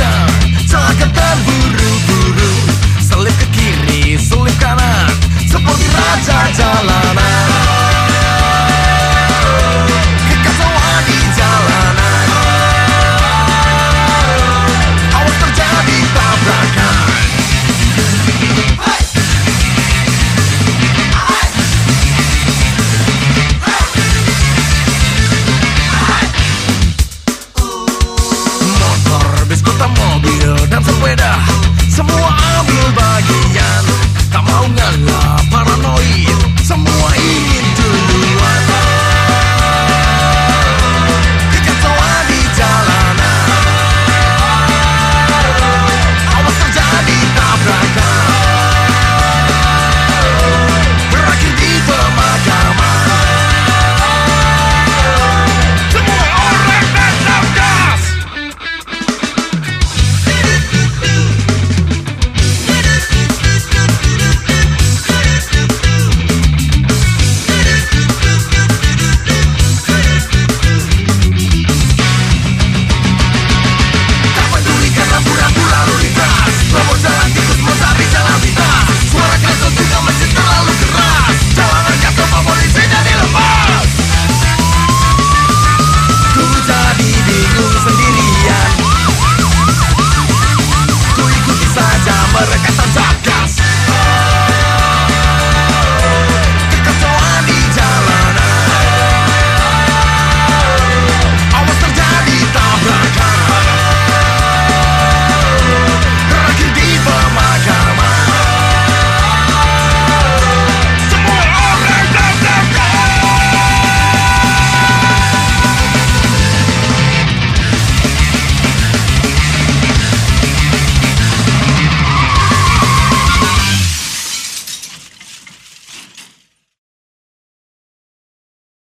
down Talk about who Saddlebags